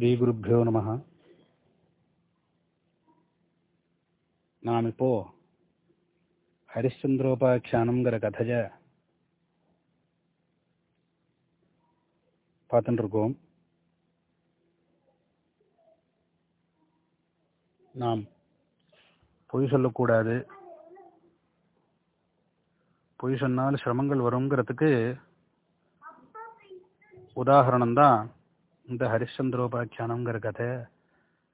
ஸ்ரீகுருப்போ நம. நாம் இப்போ ஹரிச்சந்திரோபாக்கியானங்கிற கதையை பார்த்துட்டுருக்கோம். நாம் பொய் சொல்லக்கூடாது. பொய் சொன்னால் சிரமங்கள் வருங்கிறதுக்கு உதாகரணம்தான் இந்த ஹரிச்சந்திரோபாக்கியானங்கிற கதை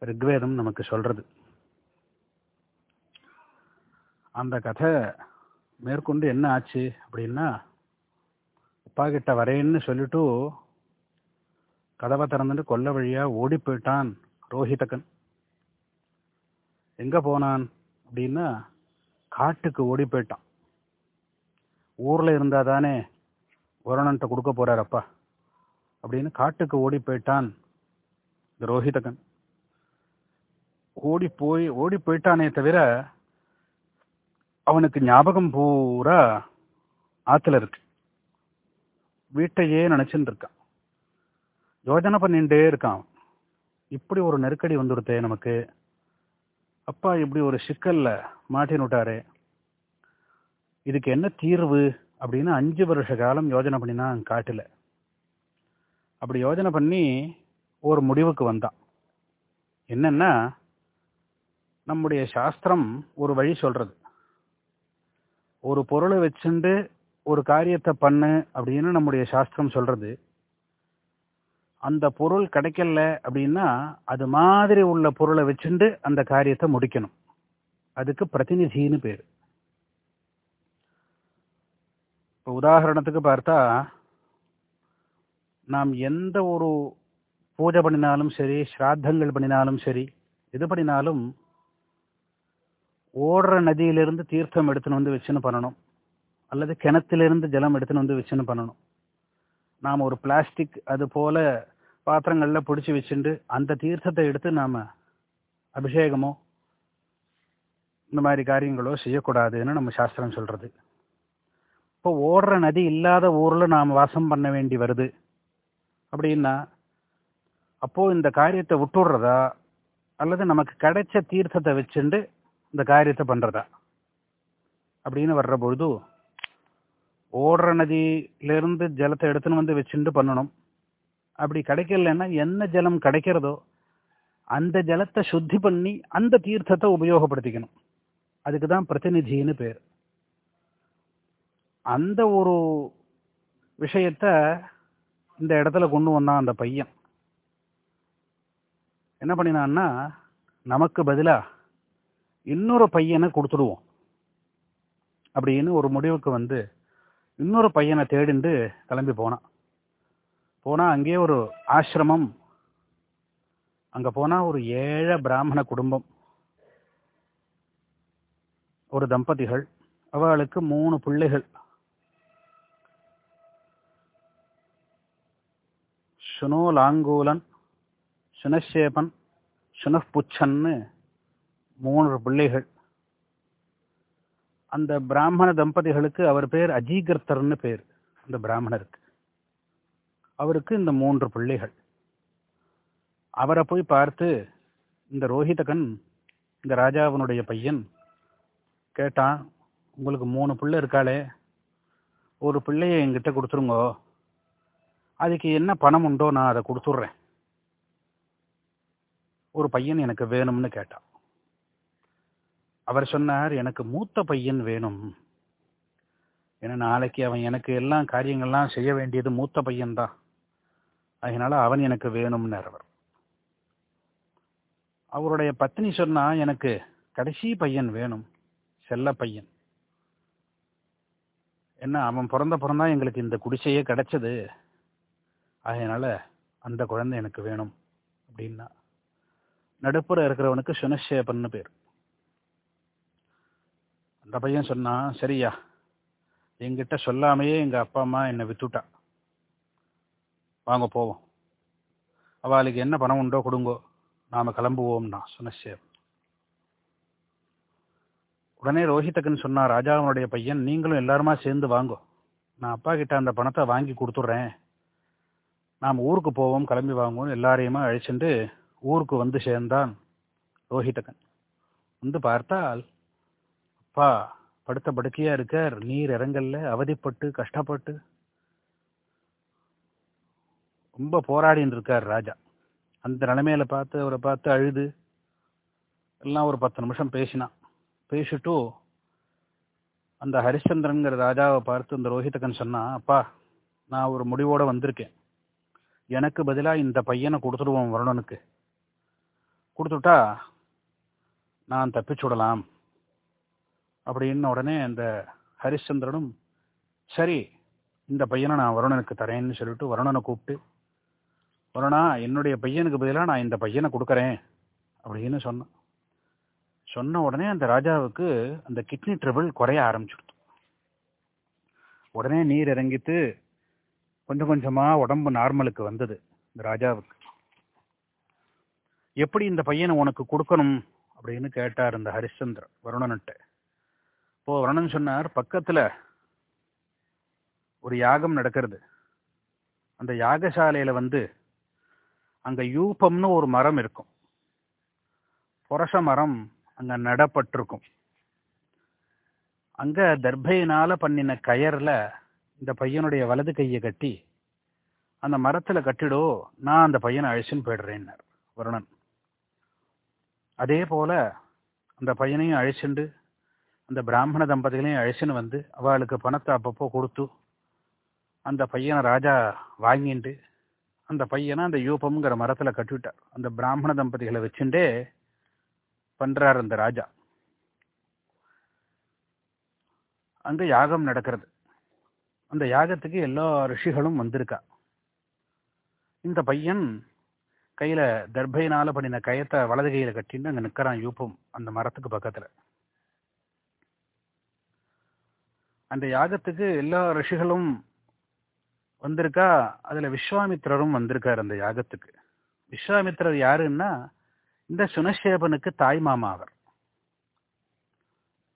ரிக்வேதம் நமக்கு சொல்றது. அந்த கதை மேற்கொண்டு என்ன ஆச்சு அப்படின்னா அப்பா கிட்ட வரேன்னு சொல்லிட்டு கதவை திறந்துட்டு கொல்ல வழியா ஓடி போயிட்டான் ரோஹிதகன் எங்க போனான் அப்படின்னா காட்டுக்கு ஓடி போயிட்டான். ஊர்ல இருந்தா தானே உரணன்ட்ட கொடுக்க போறாரப்பா அப்படின்னு காட்டுக்கு ஓடி போயிட்டான் இந்த ரோஹிதகன். ஓடி போய் ஓடி போயிட்டானே தவிர அவனுக்கு ஞாபகம் பூரா ஆத்துல இருக்கு. வீட்டையே நினைச்சுட்டு இருக்கான். யோஜனை பண்ணிட்டே இருக்கான். இப்படி ஒரு நெருக்கடி வந்துடுத்தே நமக்கு. அப்பா இப்படி ஒரு சிக்கல்ல மாட்டின்னு இதுக்கு என்ன தீர்வு? அப்படின்னு அஞ்சு வருஷ காலம் யோஜனை பண்ணினா காட்டுல. அப்படி யோஜனை பண்ணி ஒரு முடிவுக்கு வந்தான். என்னன்னா நம்முடைய சாஸ்திரம் ஒரு வழி சொல்றது. ஒரு பொருளை வச்சுண்டு ஒரு காரியத்தை பண்ணு அப்படின்னு நம்முடைய சாஸ்திரம் சொல்றது. அந்த பொருள் கிடைக்கல அப்படின்னா அது மாதிரி உள்ள பொருளை வச்சுண்டு அந்த காரியத்தை முடிக்கணும். அதுக்கு பிரதிநிதின்னு பேர். இப்போ உதாரணத்துக்கு பார்த்தா நாம் எந்த ஒரு பூஜை பண்ணினாலும் சரி ஸ்ராத்தங்கள் பண்ணினாலும் சரி எது பண்ணினாலும் ஓடுற நதியிலிருந்து தீர்த்தம் எடுத்துன்னு வந்து வச்சுன்னு பண்ணணும். அல்லது கிணத்திலிருந்து ஜலம் எடுத்துன்னு வந்து வச்சுன்னு பண்ணணும். நாம் ஒரு பிளாஸ்டிக் அது போல பாத்திரங்கள்ல பிடிச்சி வச்சுட்டு அந்த தீர்த்தத்தை எடுத்து நாம அபிஷேகமோ இந்த மாதிரி காரியங்களோ செய்யக்கூடாதுன்னு நம்ம சாஸ்திரம் சொல்றது. இப்போ ஓடுற நதி இல்லாத ஊர்ல நாம் வாசம் பண்ண வேண்டி வருது. அப்படின்னா அப்போ இந்த காரியத்தை விட்டுடுறதா? அல்லது நமக்கு கிடைச்ச தீர்த்தத்தை வச்சுண்டு இந்த காரியத்தை பண்றதா? அப்படின்னு வர்ற பொழுது ஓடுற நதியிலிருந்து ஜலத்தை எடுத்துன்னு வந்து வச்சுட்டு பண்ணணும். அப்படி கிடைக்கலன்னா என்ன ஜலம் கிடைக்கிறதோ அந்த ஜலத்தை சுத்தி பண்ணி அந்த தீர்த்தத்தை உபயோகப்படுத்திக்கணும். அதுக்கு தான் பிரதிநிதின்னு பேர். அந்த ஒரு விஷயத்த இந்த இடத்துல கொண்டு வந்தான் அந்த பையன். என்ன பண்ணினான்னா நமக்கு பதிலா இன்னொரு பையனை கொடுத்துடுவோம். அப்படின்னு ஒரு முடிவுக்கு வந்து இன்னொரு பையனை தேடிண்டு கிளம்பி போனான். போனா அங்கேயே ஒரு ஆசிரமம். அங்க போனா ஒரு ஏழை பிராமண குடும்பம். ஒரு தம்பதிகள். அவளுக்கு மூணு பிள்ளைகள். சுனோ லாங்கூலன் சுனஷேபன் சுனப்புச்சன்னு மூன்று பிள்ளைகள். அந்த பிராமண தம்பதிகளுக்கு அவர் பேர் அஜீகர்த்தர்னு பேர். அந்த பிராமணருக்கு. அவருக்கு இந்த மூன்று பிள்ளைகள். அவரை போய் பார்த்து இந்த ரோஹிதகன் இந்த ராஜாவினுடைய பையன் கேட்டான் உங்களுக்கு மூணு பிள்ளை இருக்காளே. ஒரு பிள்ளையை எங்கிட்ட கொடுத்துருங்கோ. அதுக்கு என்ன பணம் உண்டோ நான் அதை கொடுத்துட்றேன். ஒரு பையன் எனக்கு வேணும்னு கேட்டான். அவர் சொன்னார் எனக்கு மூத்த பையன் வேணும். ஏன்னா நாளைக்கு அவன் எனக்கு எல்லாம் காரியங்கள்லாம் செய்ய வேண்டியது மூத்த பையன்தான். அதனால அவன் எனக்கு வேணும்னு அவர். அவருடைய பத்னி சொன்னா எனக்கு கடைசி பையன் வேணும் செல்ல பையன். என்ன அவன் பிறந்த பிறந்தா எங்களுக்கு இந்த குடிசையே கிடைச்சது. அதனால அந்த குழந்தை எனக்கு வேணும் அப்படின்னா. நடுப்புற இருக்கிறவனுக்கு சுனஷேபன்னு பேர். அந்த பையன் சொன்னான் சரியா என்கிட்ட சொல்லாமையே எங்கள் அப்பா அம்மா என்னை வித்துட்டா வாங்க போவோம். அவளுக்கு என்ன பணம் உண்டோ கொடுங்கோ. நாம கிளம்புவோம்னா சுனஷேப் உடனே ரோஹித்தக்குன்னு சொன்னா ராஜாவனுடைய பையன் நீங்களும் எல்லாருமா சேர்ந்து வாங்கோ. நான் அப்பா கிட்ட அந்த பணத்தை வாங்கி கொடுத்துட்றேன். நாம் ஊருக்கு போவோம் கிளம்பி வாங்குவோம் எல்லாரையுமா அழைச்சிட்டு ஊருக்கு வந்து சேர்ந்தான் ரோஹிதகன். வந்து பார்த்தால் அப்பா படுத்த படுக்கையா இருக்கார். நீர் இறங்கல்ல. அவதிப்பட்டு கஷ்டப்பட்டு. ரொம்ப போராடின்னு இருக்கார் ராஜா. அந்த நிலைமையில பார்த்து அவரை பார்த்து அழுது எல்லாம் ஒரு பத்து நிமிஷம் பேசினான். பேசிட்டு அந்த ஹரிச்சந்திரன்கிற ராஜாவை பார்த்து இந்த ரோஹிதகன் சொன்னான் அப்பா நான் ஒரு முடிவோட வந்திருக்கேன். எனக்கு பதிலாக இந்த பையனை கொடுத்துடுவோம் வருணனுக்கு கொடுத்துட்டா நான் தப்பிச்சுடலாம் அப்படின்னு உடனே அந்த ஹரிச்சந்திரனும் சரி இந்த பையனை நான் வருணனுக்கு தரேன்னு சொல்லிட்டு வருணனை கூப்பிட்டு வருணா என்னுடைய பையனுக்கு பதிலாக நான் இந்த பையனை கொடுக்குறேன் அப்படின்னு சொன்னான். சொன்ன உடனே அந்த ராஜாவுக்கு அந்த கிட்னி ட்ரபிள் குறைய ஆரம்பிச்சுடுது. உடனே நீர் இறங்கிட்டு கொஞ்சம் கொஞ்சமா உடம்பு நார்மலுக்கு வந்தது இந்த ராஜாவுக்கு. எப்படி இந்த பையனை உனக்கு கொடுக்கணும் அப்படின்னு கேட்டார் இந்த ஹரிச்சந்திரன் வருணன்ட்ட. இப்போ வருணன் சொன்னார் பக்கத்துல ஒரு யாகம் நடக்கிறது. அந்த யாகசாலையில வந்து அங்க யூபம்னு ஒரு மரம் இருக்கும். புரச மரம் அங்க நடப்பட்டிருக்கும். அங்க தர்பையினால் பண்ணின கயர்ல இந்த பையனுடைய வலது கையை கட்டி அந்த மரத்துல கட்டிடோ நான் அந்த பையனை அழிச்சுன்னு போயிடுறேன்னார் வருணன். அதே போல அந்த பையனையும் அழிச்சுண்டு அந்த பிராமண தம்பதிகளையும் அழிச்சுன்னு வந்து அவளுக்கு பணத்தை அப்பப்போ கொடுத்து அந்த பையனை ராஜா வாங்கிண்டு அந்த பையனை அந்த யூபம்ங்கிற மரத்துல கட்டிவிட்டார். அந்த பிராமண தம்பதிகளை வச்சுட்டே பண்றார் அந்த ராஜா. அங்க யாகம் நடக்கிறது. அந்த யாகத்துக்கு எல்லா ரிஷிகளும் வந்திருக்கா. இந்த பையன் கையில தர்பையினால பண்ணின கயத்தை வலது கையில கட்டின்னு அங்க நிக்கிறான் யூப்பும் அந்த மரத்துக்கு பக்கத்துல. அந்த யாகத்துக்கு எல்லா ரிஷிகளும் வந்திருக்கா? அதுல விஸ்வாமித்திரரும் வந்திருக்கார் அந்த யாகத்துக்கு. விஸ்வாமித்திரர் யாருன்னா இந்த சுனசேபனுக்கு தாய் மாமா அவர்.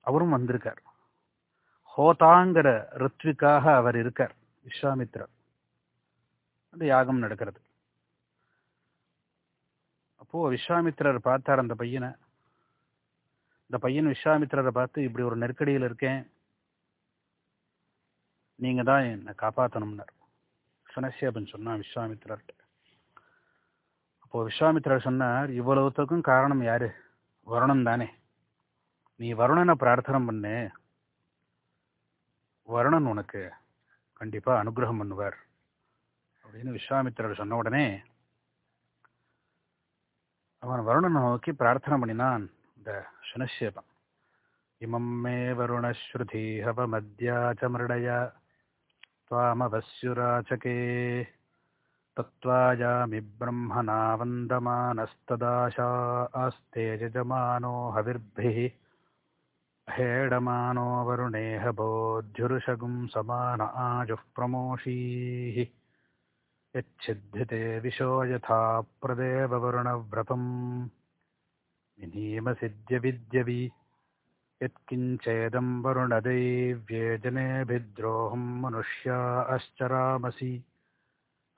அவரும் வந்திருக்கார். ஹோதாங்கிற ரித்விக்காக அவர் இருக்கார் விஸ்வாமித்ரர் அந்த யாகம் நடக்கிறது. அப்போ விஸ்வாமித்ரர் பார்த்தார் அந்த பையனை. இந்த பையன் விஸ்வாமித்ரரை பார்த்து இப்படி ஒரு நெருக்கடியில் இருக்கேன். நீங்கள் தான் என்னை காப்பாற்றணும்னார் சுனசேபன் சொன்னான் விஸ்வாமித்ரர்கிட்ட அப்போது விஸ்வாமித்ரர் சொன்னார் இவ்வளவுத்துக்கும் காரணம் யாரு? வருணன் தானே. நீ வருணனை பிரார்த்தனை பண்ணு. வருணன் உனக்கு கண்டிப்பா அனுகிரகம் பண்ணுவார் அப்படின்னு விஸ்வாமித்திரர் சொன்ன உடனே அவன் வருணனை நோக்கி பிரார்த்தனை பண்ணினான் இந்த சுனசேபன் இமம் மே வருணஸ்ருதி ஹவமத்யாச்ச மிருடய त्वामवस्युराचके तत्त्वायामि ब्रह्मणा वन्दमानस्तदाशा आस्ते यजमानो हविर्भिः हेडमानो वरुणेह बोध्युरुषगुं समान आजुः प्रमोषीः। यच्छिद्धिते विशो यथा प्रदेव वरुणव्रतम्। विनीमसिद्यविद्यवि यत्किञ्चेदं वरुणदैव्ये जनेभिद्रोहं मनुष्या अश्चरामसि।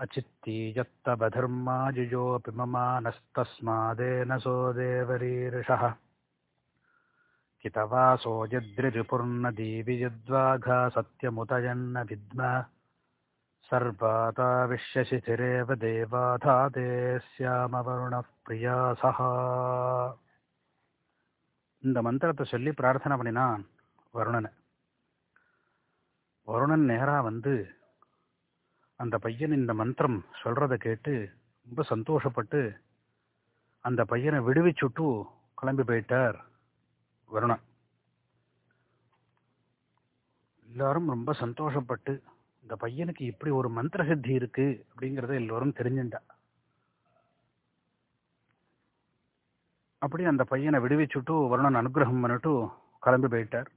अचित्ती यत्तबधर्माजुजोऽपि ममानस्तस्मादेन सो देवरीर्षः। कितवासो यद्रिपुर्नदीवि यद्वाघा सत्यमुतयन्न विद्म सर्वाताविश्यशिथिरेव देवाधा ते स्यामवरुणः प्रियासः இந்த மந்திரத்தை சொல்லி பிரார்த்தனை பண்ணினான் வருணனை வருணன் நேரா வந்து அந்த பையன் இந்த மந்திரம் சொல்றத கேட்டு ரொம்ப சந்தோஷப்பட்டு அந்த பையனை விடுவிச்சுட்டு கிளம்பி போயிட்டார் வருணன். எல்லாரும் ரொம்ப சந்தோஷப்பட்டு இந்த பையனுக்கு இப்படி ஒரு மந்திர சித்தி இருக்கு அப்படிங்கிறத எல்லோரும் தெரிஞ்சுட்டா. அப்படி அந்த பையனை விடுவிச்சுட்டு வருணன் அனுகிரகம் பண்ணிட்டு கிளம்பி போயிட்டார்.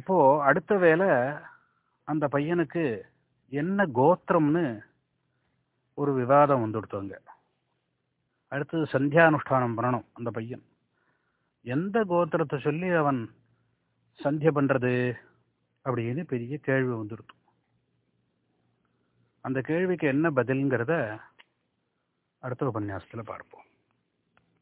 இப்போ அடுத்த வேலை அந்த பையனுக்கு என்ன கோத்திரம்னு ஒரு விவாதம் வந்துடுத்தவங்க அடுத்தது சந்தியானுஷ்டானம் பண்ணணும் அந்த பையன். எந்த கோத்திரத்தை சொல்லி அவன் சந்தியை பண்ணுறது அப்படின்னு பெரிய கேள்வி வந்துடுத்து அந்த கேள்விக்கு என்ன பதில்ங்கிறத அடுத்த உபன்யாசத்தில் பார்ப்போம்.